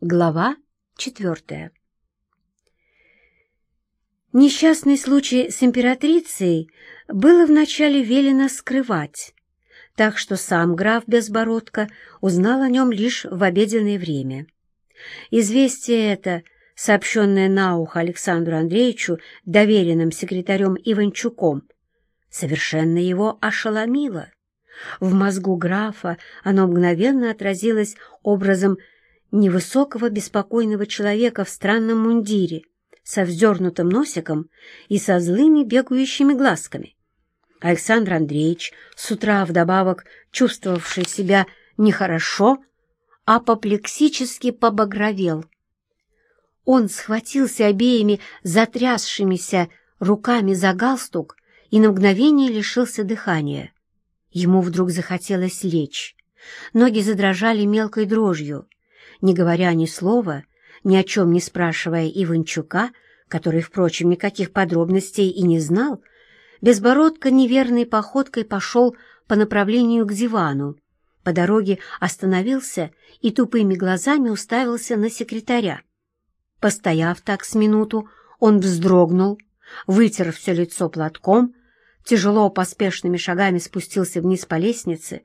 Глава четвертая Несчастный случай с императрицей было вначале велено скрывать, так что сам граф Безбородко узнал о нем лишь в обеденное время. Известие это, сообщенное на ухо Александру Андреевичу доверенным секретарем Иванчуком, совершенно его ошеломило. В мозгу графа оно мгновенно отразилось образом невысокого беспокойного человека в странном мундире, со вздернутым носиком и со злыми бегающими глазками. Александр Андреевич, с утра вдобавок чувствовавший себя нехорошо, апоплексически побагровел. Он схватился обеими затрясшимися руками за галстук и на мгновение лишился дыхания. Ему вдруг захотелось лечь. Ноги задрожали мелкой дрожью не говоря ни слова, ни о чем не спрашивая Иванчука, который, впрочем, никаких подробностей и не знал, Безбородко неверной походкой пошел по направлению к дивану. По дороге остановился и тупыми глазами уставился на секретаря. Постояв так с минуту, он вздрогнул, вытер все лицо платком, тяжело поспешными шагами спустился вниз по лестнице,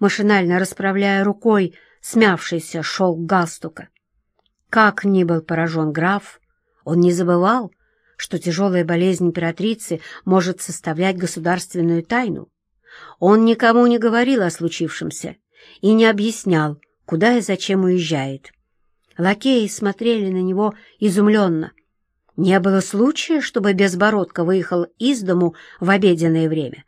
машинально расправляя рукой смявшийся шелк галстука. Как ни был поражен граф, он не забывал, что тяжелая болезнь императрицы может составлять государственную тайну. Он никому не говорил о случившемся и не объяснял, куда и зачем уезжает. Лакеи смотрели на него изумленно. Не было случая, чтобы Безбородко выехал из дому в обеденное время.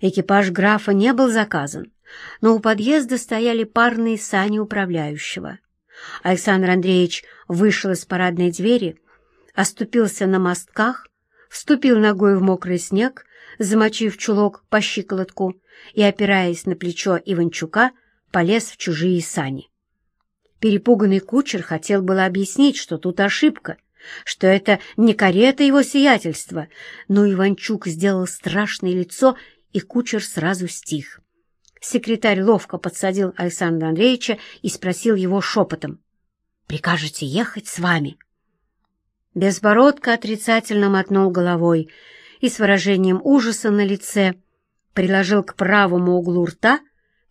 Экипаж графа не был заказан, но у подъезда стояли парные сани управляющего. Александр Андреевич вышел из парадной двери, оступился на мостках, вступил ногой в мокрый снег, замочив чулок по щиколотку и, опираясь на плечо Иванчука, полез в чужие сани. Перепуганный кучер хотел было объяснить, что тут ошибка, что это не карета его сиятельства, но Иванчук сделал страшное лицо, и кучер сразу стих. Секретарь ловко подсадил Александра Андреевича и спросил его шепотом. «Прикажете ехать с вами?» Безбородко отрицательно мотнул головой и с выражением ужаса на лице приложил к правому углу рта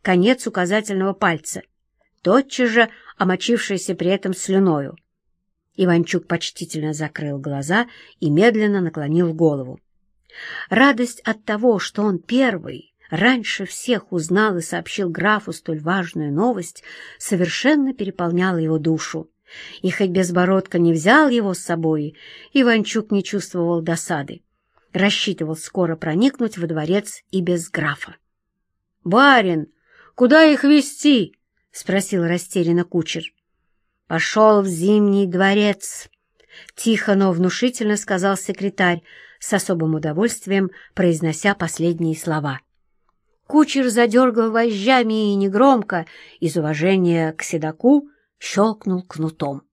конец указательного пальца, тотчас же омочившийся при этом слюною. Иванчук почтительно закрыл глаза и медленно наклонил голову. Радость от того, что он первый, раньше всех узнал и сообщил графу столь важную новость, совершенно переполняла его душу. И хоть Безбородко не взял его с собой, Иванчук не чувствовал досады. Рассчитывал скоро проникнуть во дворец и без графа. — Барин, куда их везти? — спросил растерянно кучер. — Пошел в Зимний дворец, — тихо, но внушительно сказал секретарь, с особым удовольствием произнося последние слова. — Кучер задергал вожжами и негромко, из уважения к седаку, щелкнул кнутом.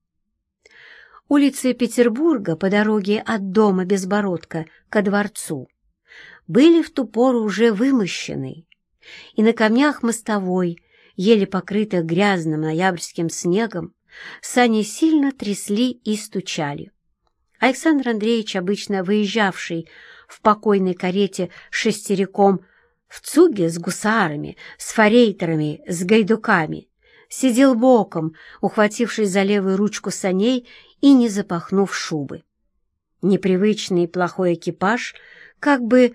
Улицы Петербурга по дороге от дома Безбородка ко дворцу были в ту пору уже вымощены, и на камнях мостовой, еле покрытых грязным ноябрьским снегом, сани сильно трясли и стучали. Александр Андреевич, обычно выезжавший в покойной карете шестериком в цуге с гусарами, с форейтерами, с гайдуками, сидел боком, ухватившись за левую ручку саней и не запахнув шубы. Непривычный и плохой экипаж как бы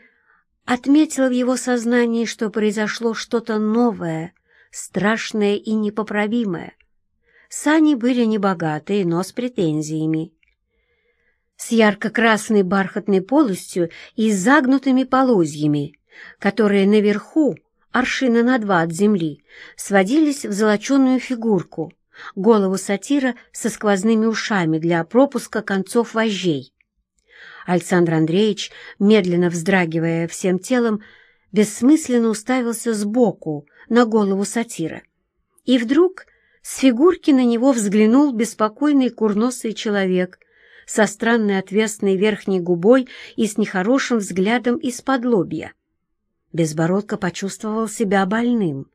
отметил в его сознании, что произошло что-то новое, страшное и непоправимое. Сани были небогатые, но с претензиями. С ярко-красной бархатной полостью и загнутыми полозьями — которые наверху, аршина на два от земли, сводились в золоченую фигурку, голову сатира со сквозными ушами для пропуска концов вожжей. Александр Андреевич, медленно вздрагивая всем телом, бессмысленно уставился сбоку на голову сатира. И вдруг с фигурки на него взглянул беспокойный курносый человек со странной отвесной верхней губой и с нехорошим взглядом из-под лобья. Безбородко почувствовал себя больным.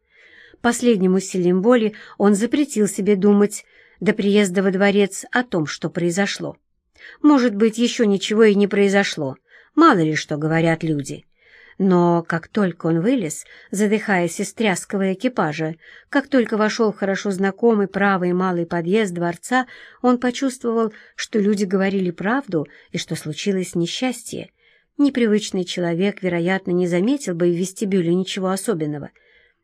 Последним усилием воли он запретил себе думать, до приезда во дворец о том, что произошло. Может быть, еще ничего и не произошло, мало ли что говорят люди. Но как только он вылез, задыхаясь из тряского экипажа, как только вошел хорошо знакомый правый малый подъезд дворца, он почувствовал, что люди говорили правду и что случилось несчастье. Непривычный человек, вероятно, не заметил бы в вестибюле ничего особенного.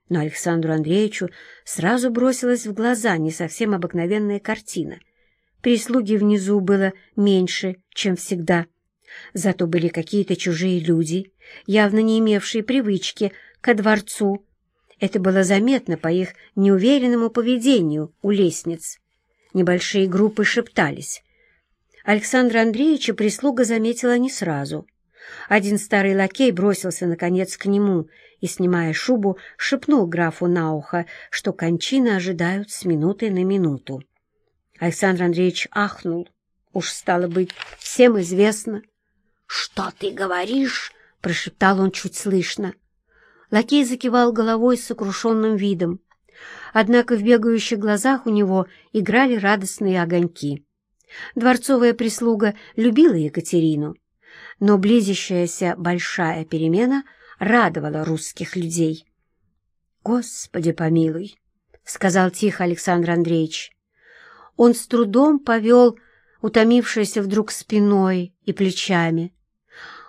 Но Александру Андреевичу сразу бросилась в глаза не совсем обыкновенная картина. Прислуги внизу было меньше, чем всегда. Зато были какие-то чужие люди, явно не имевшие привычки ко дворцу. Это было заметно по их неуверенному поведению у лестниц. Небольшие группы шептались. Александра Андреевича прислуга заметила не сразу — один старый лакей бросился, наконец, к нему и, снимая шубу, шепнул графу на ухо, что кончины ожидают с минуты на минуту. Александр Андреевич ахнул. Уж стало быть, всем известно. — Что ты говоришь? — прошептал он чуть слышно. Лакей закивал головой с сокрушенным видом. Однако в бегающих глазах у него играли радостные огоньки. Дворцовая прислуга любила Екатерину но близящаяся большая перемена радовала русских людей. «Господи помилуй!» — сказал тихо Александр Андреевич. Он с трудом повел утомившейся вдруг спиной и плечами,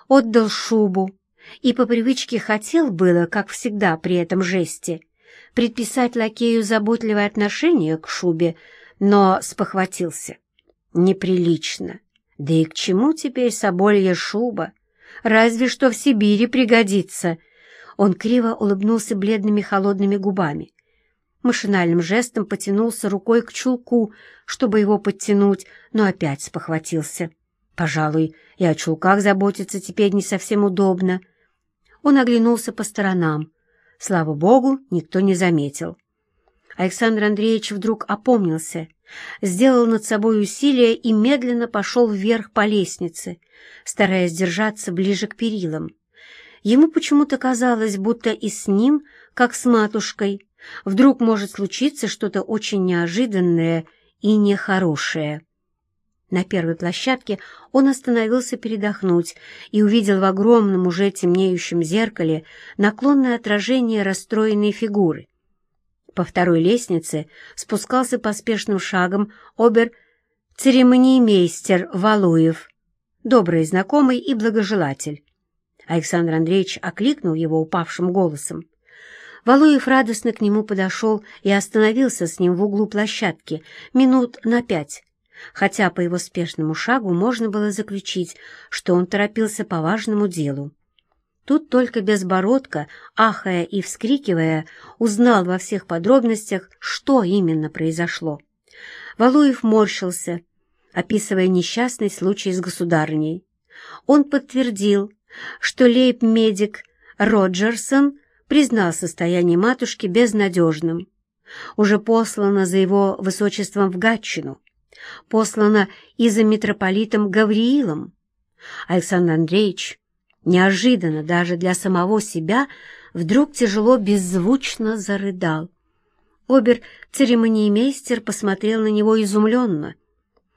отдал шубу и по привычке хотел было, как всегда при этом жесте, предписать лакею заботливое отношение к шубе, но спохватился. Неприлично. Да и к чему теперь соболья шуба? Разве что в Сибири пригодится. Он криво улыбнулся бледными холодными губами. Машинальным жестом потянулся рукой к чулку, чтобы его подтянуть, но опять спохватился. Пожалуй, и о чулках заботиться теперь не совсем удобно. Он оглянулся по сторонам. Слава богу, никто не заметил. Александр Андреевич вдруг опомнился сделал над собой усилие и медленно пошел вверх по лестнице, стараясь держаться ближе к перилам. Ему почему-то казалось, будто и с ним, как с матушкой, вдруг может случиться что-то очень неожиданное и нехорошее. На первой площадке он остановился передохнуть и увидел в огромном уже темнеющем зеркале наклонное отражение расстроенной фигуры — по второй лестнице спускался поспешным шагом обер-церемониймейстер Валуев, добрый знакомый и благожелатель. Александр Андреевич окликнул его упавшим голосом. Валуев радостно к нему подошел и остановился с ним в углу площадки минут на пять, хотя по его спешному шагу можно было заключить, что он торопился по важному делу. Тут только Безбородко, ахая и вскрикивая, узнал во всех подробностях, что именно произошло. Валуев морщился, описывая несчастный случай с государыней. Он подтвердил, что лейб-медик Роджерсон признал состояние матушки безнадежным. Уже послано за его высочеством в Гатчину, послано и за митрополитом Гавриилом. Александр Андреевич неожиданно даже для самого себя, вдруг тяжело беззвучно зарыдал. Обер-церемониймейстер посмотрел на него изумленно,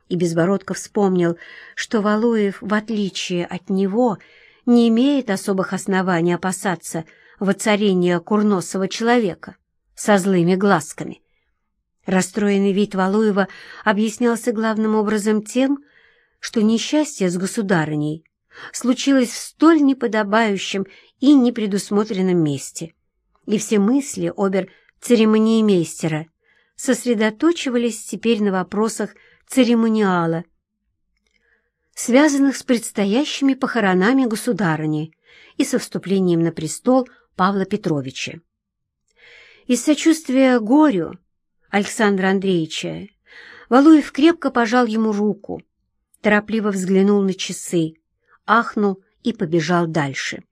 и Безбородко вспомнил, что Валуев, в отличие от него, не имеет особых оснований опасаться воцарения курносого человека со злыми глазками. Расстроенный вид Валуева объяснялся главным образом тем, что несчастье с государыней случилось в столь неподобающем и непредусмотренном месте, и все мысли обер-церемониймейстера сосредоточивались теперь на вопросах церемониала, связанных с предстоящими похоронами государыни и со вступлением на престол Павла Петровича. Из сочувствия горю Александра Андреевича Валуев крепко пожал ему руку, торопливо взглянул на часы, ахнул и побежал дальше.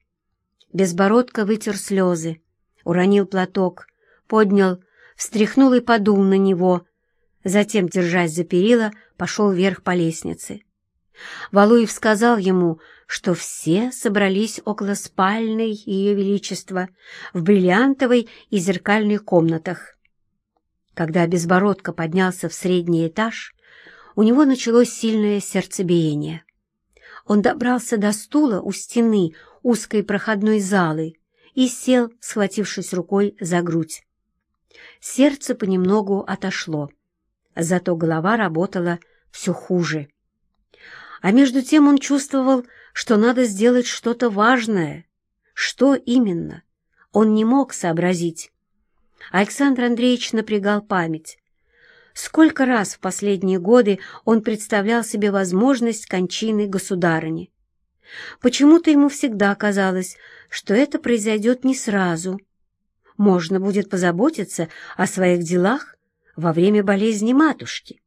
Безбородко вытер слезы, уронил платок, поднял, встряхнул и подул на него, затем, держась за перила, пошел вверх по лестнице. Валуев сказал ему, что все собрались около спальной Ее Величества в бриллиантовой и зеркальных комнатах. Когда Безбородко поднялся в средний этаж, у него началось сильное сердцебиение. Он добрался до стула у стены узкой проходной залы и сел, схватившись рукой за грудь. Сердце понемногу отошло, зато голова работала все хуже. А между тем он чувствовал, что надо сделать что-то важное. Что именно? Он не мог сообразить. Александр Андреевич напрягал память. Сколько раз в последние годы он представлял себе возможность кончины государыни. Почему-то ему всегда казалось, что это произойдет не сразу. Можно будет позаботиться о своих делах во время болезни матушки.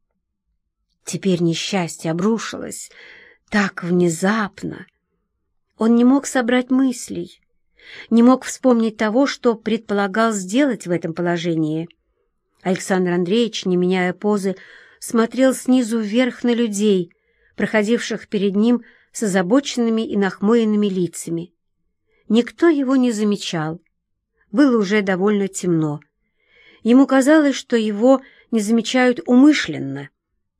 Теперь несчастье обрушилось так внезапно. Он не мог собрать мыслей, не мог вспомнить того, что предполагал сделать в этом положении. Александр Андреевич, не меняя позы, смотрел снизу вверх на людей, проходивших перед ним с озабоченными и нахмуренными лицами. Никто его не замечал. Было уже довольно темно. Ему казалось, что его не замечают умышленно,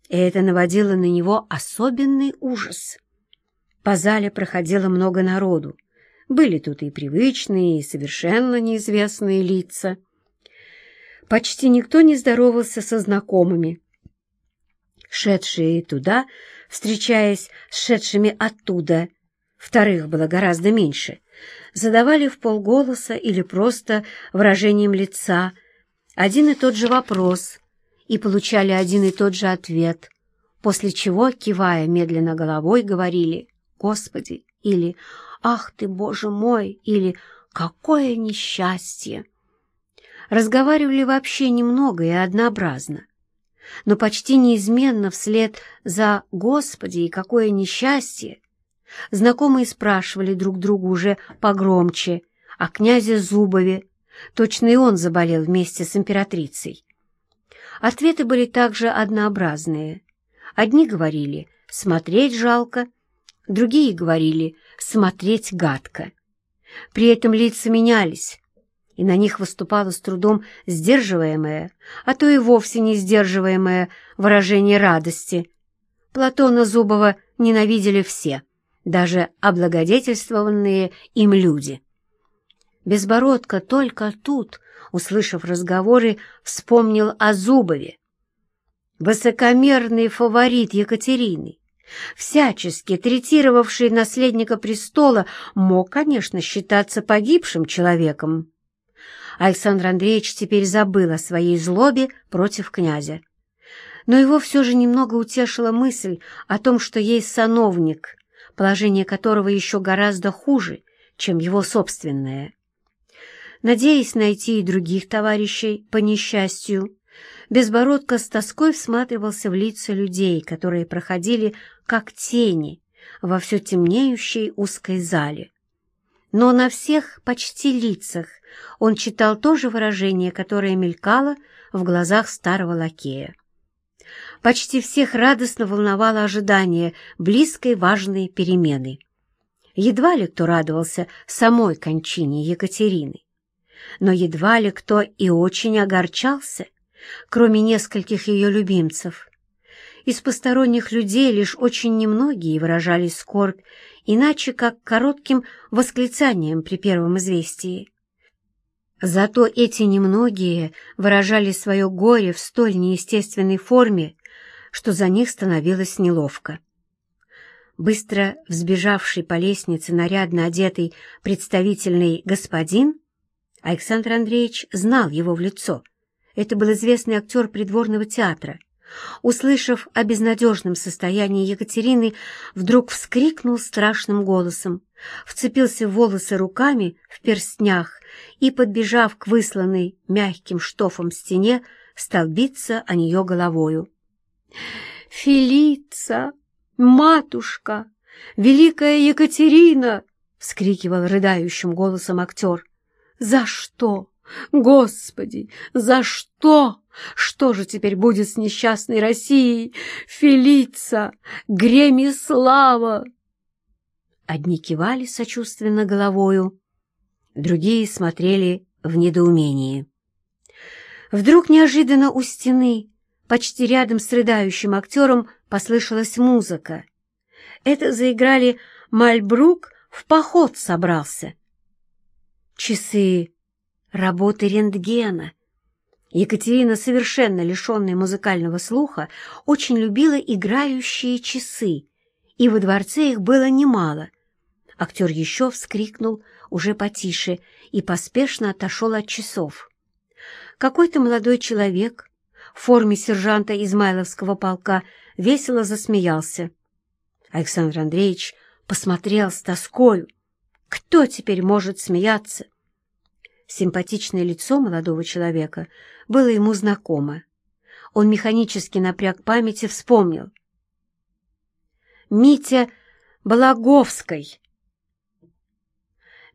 и это наводило на него особенный ужас. По зале проходило много народу. Были тут и привычные, и совершенно неизвестные лица. Почти никто не здоровался со знакомыми. Шедшие туда, встречаясь с шедшими оттуда, вторых было гораздо меньше, задавали в полголоса или просто выражением лица один и тот же вопрос и получали один и тот же ответ, после чего, кивая медленно головой, говорили «Господи» или «Ах ты, Боже мой!» или «Какое несчастье!» Разговаривали вообще немного и однообразно, но почти неизменно вслед за «Господи, и какое несчастье!» знакомые спрашивали друг друга уже погромче о князе Зубове, точно и он заболел вместе с императрицей. Ответы были также однообразные. Одни говорили «смотреть жалко», другие говорили «смотреть гадко». При этом лица менялись, и на них выступало с трудом сдерживаемое, а то и вовсе не сдерживаемое выражение радости. Платона Зубова ненавидели все, даже облагодетельствованные им люди. Безбородко только тут, услышав разговоры, вспомнил о Зубове. Высокомерный фаворит Екатерины, всячески третировавший наследника престола, мог, конечно, считаться погибшим человеком. Александр Андреевич теперь забыл о своей злобе против князя. Но его все же немного утешила мысль о том, что есть сановник, положение которого еще гораздо хуже, чем его собственное. Надеясь найти и других товарищей по несчастью, Безбородко с тоской всматривался в лица людей, которые проходили как тени во все темнеющей узкой зале. Но на всех почти лицах он читал то же выражение, которое мелькало в глазах старого лакея. Почти всех радостно волновало ожидание близкой важной перемены. Едва ли кто радовался самой кончине Екатерины, но едва ли кто и очень огорчался — кроме нескольких ее любимцев. Из посторонних людей лишь очень немногие выражали скорбь, иначе как коротким восклицанием при первом известии. Зато эти немногие выражали свое горе в столь неестественной форме, что за них становилось неловко. Быстро взбежавший по лестнице нарядно одетый представительный господин, Александр Андреевич знал его в лицо — это был известный актер придворного театра. Услышав о безнадежном состоянии Екатерины, вдруг вскрикнул страшным голосом, вцепился в волосы руками в перстнях и, подбежав к высланной мягким штофом стене, стал биться о нее головою. «Фелица! Матушка! Великая Екатерина!» — вскрикивал рыдающим голосом актер. «За что? Господи, за что? Что же теперь будет с несчастной Россией? Фелица, Гремислава!» Одни кивали сочувственно головою, другие смотрели в недоумении. Вдруг неожиданно у стены, почти рядом с рыдающим актером, послышалась музыка. Это заиграли «Мальбрук в поход собрался». Часы работы рентгена. Екатерина, совершенно лишенная музыкального слуха, очень любила играющие часы, и во дворце их было немало. Актер еще вскрикнул, уже потише, и поспешно отошел от часов. Какой-то молодой человек в форме сержанта Измайловского полка весело засмеялся. Александр Андреевич посмотрел с тоскою. Кто теперь может смеяться? Симпатичное лицо молодого человека было ему знакомо. Он механически напряг памяти, вспомнил. Митя Балаговской.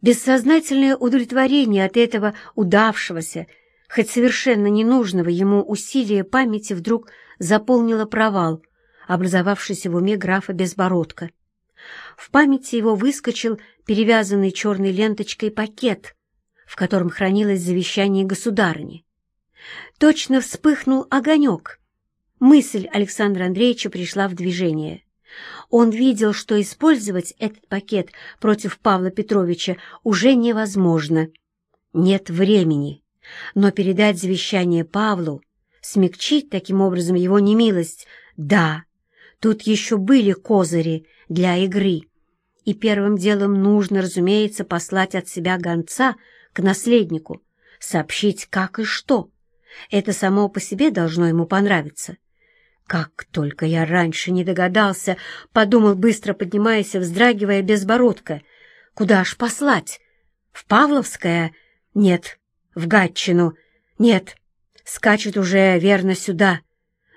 Бессознательное удовлетворение от этого удавшегося, хоть совершенно ненужного ему усилия памяти вдруг заполнило провал, образовавшийся в уме графа Безбородка. В памяти его выскочил перевязанный черной ленточкой пакет, в котором хранилось завещание государыни. Точно вспыхнул огонек. Мысль Александра Андреевича пришла в движение. Он видел, что использовать этот пакет против Павла Петровича уже невозможно. Нет времени. Но передать завещание Павлу, смягчить таким образом его немилость, да, тут еще были козыри для игры. И первым делом нужно, разумеется, послать от себя гонца к наследнику, сообщить как и что. Это само по себе должно ему понравиться. «Как только я раньше не догадался!» — подумал, быстро поднимаясь, вздрагивая безбородка. «Куда ж послать? В Павловское? Нет, в Гатчину. Нет, скачет уже верно сюда.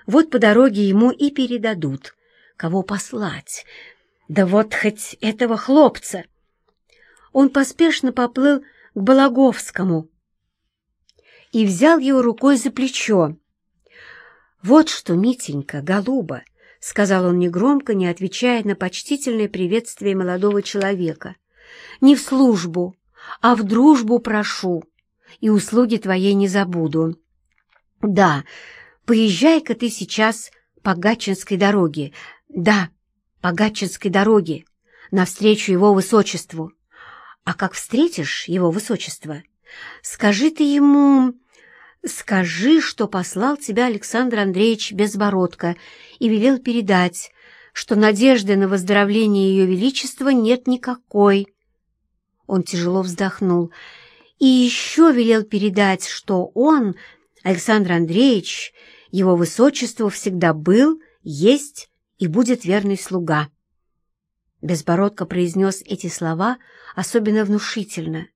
Вот по дороге ему и передадут. Кого послать? Да вот хоть этого хлопца. Он поспешно поплыл к Балаговскому и взял его рукой за плечо. «Вот что, Митенька, голуба!» — сказал он негромко, не отвечая на почтительное приветствие молодого человека. «Не в службу, а в дружбу прошу и услуги твоей не забуду. Да, поезжай-ка ты сейчас по Гатчинской дороге, да, по Гатчинской дороге, навстречу его высочеству. А как встретишь его высочество, скажи ты ему... Скажи, что послал тебя Александр Андреевич Безбородко и велел передать, что надежды на выздоровление ее величества нет никакой. Он тяжело вздохнул и еще велел передать, что он, Александр Андреевич, его высочеству всегда был, есть и будет верный слуга. Безбородко произнес эти слова особенно внушительно.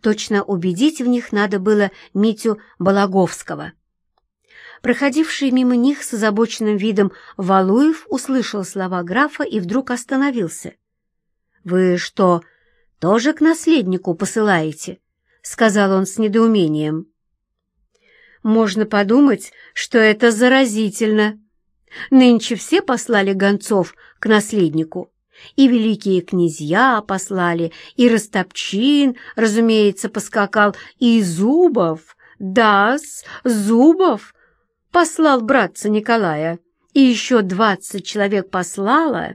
Точно убедить в них надо было Митю Балаговского. Проходивший мимо них с озабоченным видом Валуев услышал слова графа и вдруг остановился. «Вы что, тоже к наследнику посылаете?» — сказал он с недоумением. «Можно подумать, что это заразительно. Нынче все послали гонцов к наследнику. И великие князья послали, и Растопчин, разумеется, поскакал, и Зубов, да-с, Зубов послал братца Николая, и еще двадцать человек послала.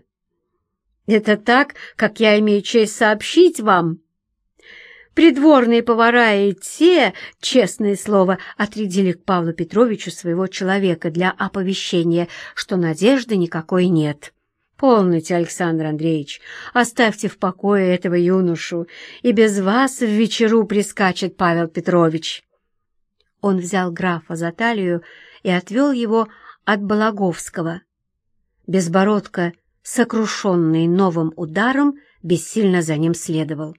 Это так, как я имею честь сообщить вам». Придворные повара и те, честное слово, отрядили к Павлу Петровичу своего человека для оповещения, что надежды никакой нет. Полните, Александр Андреевич, оставьте в покое этого юношу, и без вас в вечеру прискачет Павел Петрович. Он взял графа за талию и отвел его от Балаговского. Безбородко, сокрушенный новым ударом, бессильно за ним следовал.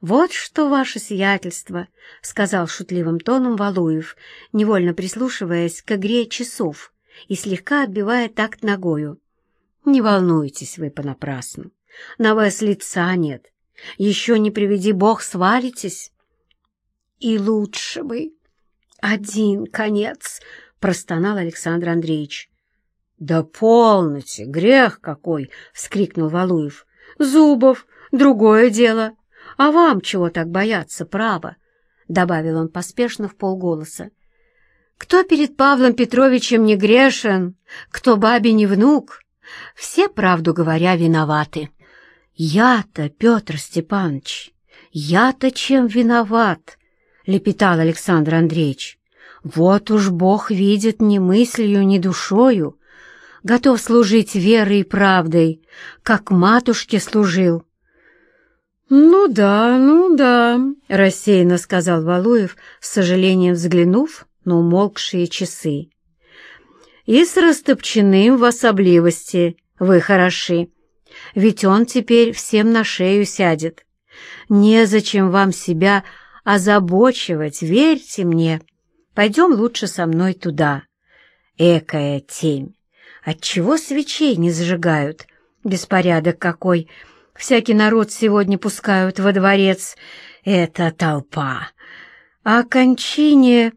«Вот что ваше сиятельство!» — сказал шутливым тоном Валуев, невольно прислушиваясь к игре часов и слегка отбивая такт ногою. «Не волнуйтесь вы понапрасну. На вас лица нет. Еще не приведи бог, свалитесь». «И лучше бы. Один конец!» — простонал Александр Андреевич. «Да полноте! Грех какой!» — вскрикнул Валуев. «Зубов! Другое дело!» «А вам чего так бояться, право?» — добавил он поспешно в полголоса. Кто перед Павлом Петровичем не грешен, кто бабе не внук, все, правду говоря, виноваты. Я-то, Петр Степанович, я-то чем виноват? — лепетал Александр Андреевич. Вот уж Бог видит ни мыслью, ни душою, готов служить верой и правдой, как матушке служил. «Ну да, ну да», — рассеянно сказал Валуев, с сожалением взглянув на умолкшие часы. «И с Растопчиным в особливости вы хороши, ведь он теперь всем на шею сядет. Незачем вам себя озабочивать, верьте мне. Пойдем лучше со мной туда. Экая тень! Отчего свечей не зажигают? Беспорядок какой! Всякий народ сегодня пускают во дворец. Это толпа. О кончине,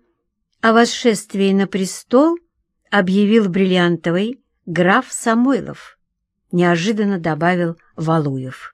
о восшествии на престол объявил бриллиантовый граф Самойлов. Неожиданно добавил Валуев.